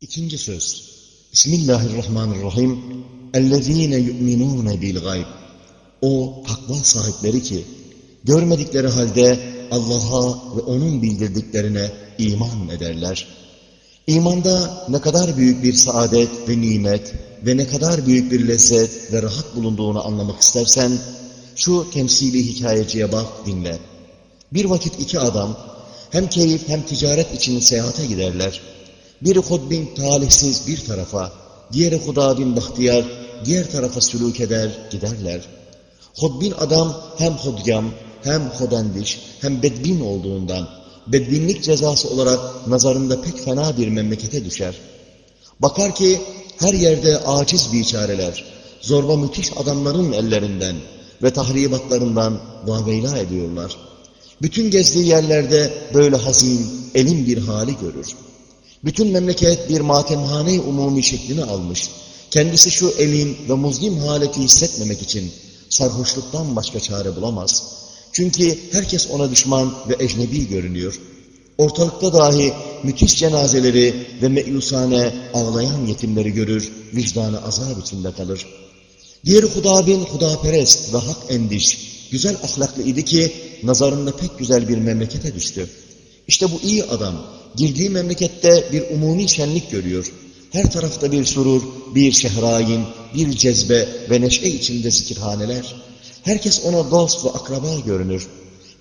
İkinci söz. Bismillahirrahmanirrahim. Ellezine yu'minune bil gayb. O takva sahipleri ki görmedikleri halde Allah'a ve onun bildirdiklerine iman ederler. İmanda ne kadar büyük bir saadet ve nimet ve ne kadar büyük bir lezzet ve rahat bulunduğunu anlamak istersen şu temsili hikayeciye bak dinle. Bir vakit iki adam hem keyif hem ticaret için seyahate giderler. Biri Hudbin talihsiz bir tarafa, diğeri Huda bin Bahtiyar diğer tarafa sülük eder, giderler. Hudbin adam hem hudgam, hem hodendiş, hem bedbin olduğundan, bedbinlik cezası olarak nazarında pek fena bir memlekete düşer. Bakar ki her yerde aciz biçareler, zorba müthiş adamların ellerinden ve tahribatlarından vaveyla ediyorlar. Bütün gezdiği yerlerde böyle hazin, elin bir hali görür. Bütün memleket bir matemhane umumi şeklini almış. Kendisi şu elin ve muzlim haleti hissetmemek için sarhoşluktan başka çare bulamaz. Çünkü herkes ona düşman ve ecnebi görünüyor. Ortalıkta dahi müthiş cenazeleri ve meyusane ağlayan yetimleri görür, vicdanı azap içinde kalır. Diğeri Huda bin Hudaperest ve hak endiş, güzel ahlaklı idi ki nazarında pek güzel bir memlekete düştü. İşte bu iyi adam girdiği memlekette bir umumi şenlik görüyor. Her tarafta bir surur, bir şehrayin, bir cezbe ve neşe içinde zikirhaneler. Herkes ona dost ve akraba görünür.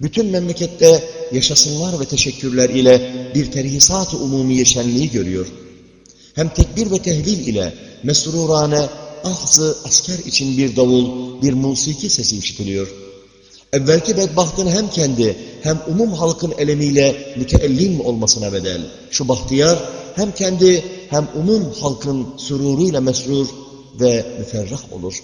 Bütün memlekette yaşasınlar ve teşekkürler ile bir terhisat-ı umumiye şenliği görüyor. Hem tekbir ve tehlil ile mesrurane, ahzı asker için bir davul, bir musiki sesi işitiliyor. Evvelki bedbahtın hem kendi hem umum halkın elemiyle müteellim olmasına bedel. Şu bahtiyar hem kendi hem umum halkın sururuyla mesrur ve müferrah olur.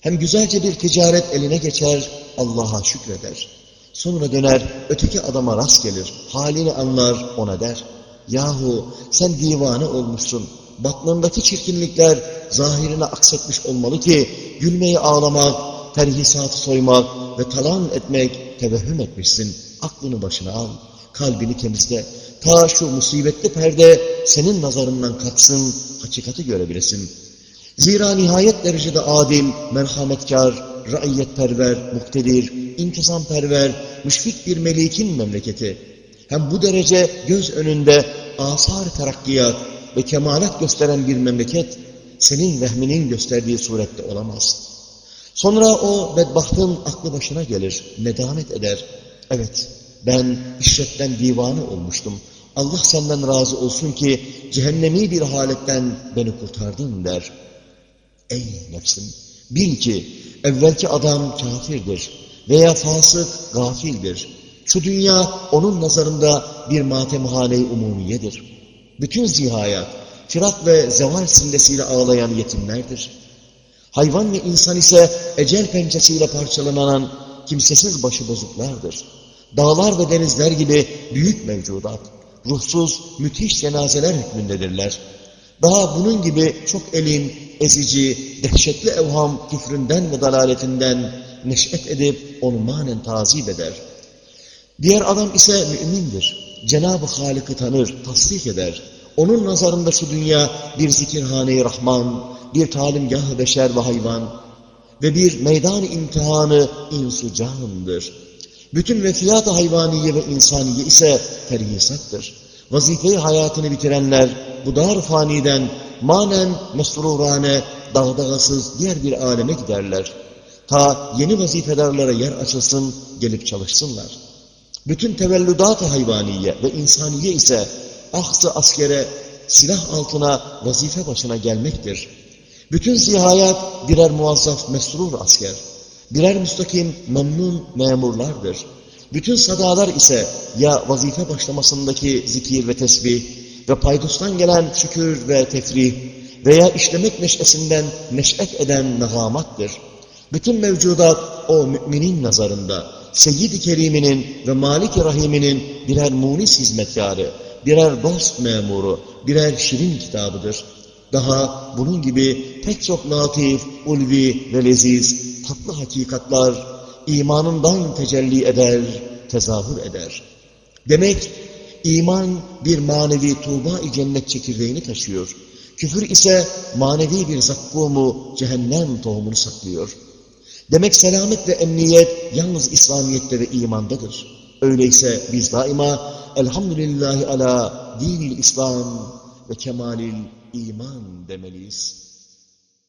Hem güzelce bir ticaret eline geçer, Allah'a şükreder. Sonra döner, öteki adama rast gelir, halini anlar, ona der. Yahu sen divane olmuşsun, batnındaki çirkinlikler zahirine aksetmiş olmalı ki, gülmeyi ağlamak, terhisatı soymak ve talan etmek tevehhüm etmişsin. Aklını başına al, kalbini temizle. Ta şu musibetli perde senin nazarından kaçsın, hakikati görebilesin. Zira nihayet derecede adil, merhametkar, raiyetperver, muktedir, intizamperver, müşfik bir melikin memleketi. Hem bu derece göz önünde asar terakkiyat ve kemalat gösteren bir memleket, senin vehminin gösterdiği surette olamaz. Sonra o bedbahtın aklı başına gelir, nedamet eder. Evet, ben işretten divanı olmuştum. Allah senden razı olsun ki cehennemi bir haletten beni kurtardın der. Ey nefsim! Bil ki evvelki adam kafirdir veya fasık gafildir. Şu dünya onun nazarında bir matemhane-i umumiyedir. Bütün zihayat, firak ve zeval sillesiyle ağlayan yetimlerdir. Hayvan ve insan ise ecel pençesiyle parçalanan kimsesiz başıbozuklardır. Dağlar ve denizler gibi büyük mevcudat, ruhsuz, müthiş cenazeler hükmündedirler. Daha bunun gibi çok elin, ezici, dehşetli evham küfründen ve dalaletinden neş'et edip onu manen tazip eder. Diğer adam ise mümindir. Cenab-ı Halık'ı tanır, tasdik eder. Onun nazarında şu dünya bir zikirhane-i Rahman, bir talimgah beşer ve hayvan ve bir meydan imtihanı insu candır. Bütün vefiyat-ı hayvaniye ve insaniye ise terhisattır. Vazifeyi hayatını bitirenler bu dar faniden manen mesrurane, dağdağasız diğer bir aleme giderler. Ta yeni vazifelerlere yer açılsın, gelip çalışsınlar. Bütün tevellüdat-ı hayvaniye ve insaniye ise ahsı askere, silah altına, vazife başına gelmektir. Bütün zihayat birer muazzaf mesrur asker, birer müstakim memnun memurlardır. Bütün sadalar ise ya vazife başlamasındaki zikir ve tesbih ve paydostan gelen şükür ve tefrih veya işlemek neşesinden neşet eden negamattır. Bütün mevcudat o müminin nazarında Seyyid-i Kerim'inin ve Malik-i Rahim'inin birer munis hizmetkarı, birer dost memuru, birer şirin kitabıdır. Daha bunun gibi pek çok latif, ulvi ve leziz, tatlı hakikatlar imanından tecelli eder, tezahür eder. Demek iman bir manevi tuğba-i cennet çekirdeğini taşıyor. Küfür ise manevi bir zakkumu cehennem tohumunu saklıyor. Demek selamet ve emniyet yalnız İslamiyet'te ve imandadır. Öyleyse biz daima elhamdülillahi ala dinil İslam ve kemalil iman demeliyiz.